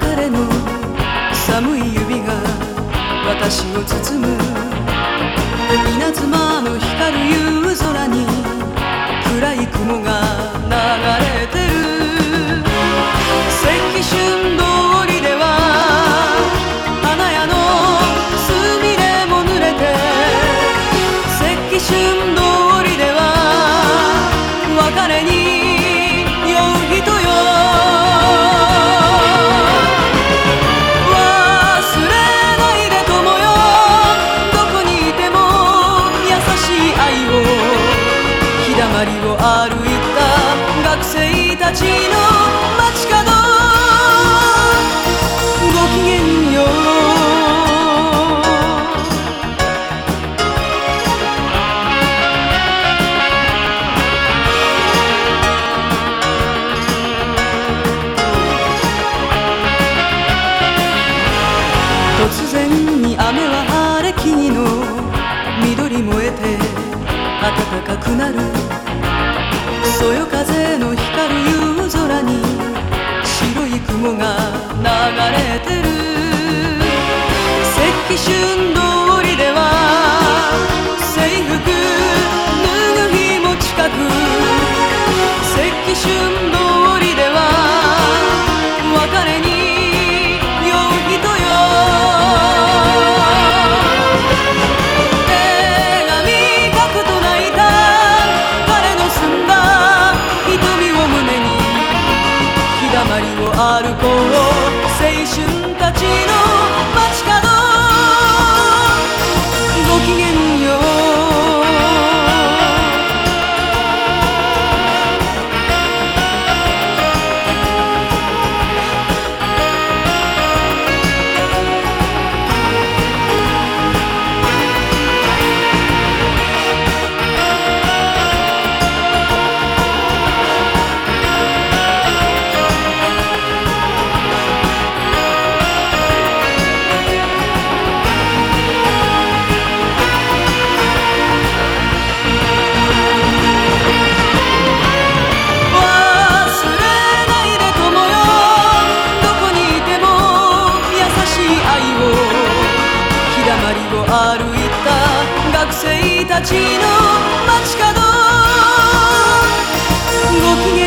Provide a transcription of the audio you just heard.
彼の寒い指が私を包む稲妻の光る夕空に暗い雲が流れてる赤春通りでは花屋のすみれも濡れて赤春通りでは別れにしい愛を日だまりを歩いた学生たちのて暖かくなるそよ風の光る夕空に白い雲が流れてる。赤春通りでは制服脱ぐ日も近く赤春を歩こう。青春たちの街角歩いた学生たちの街角。ご機嫌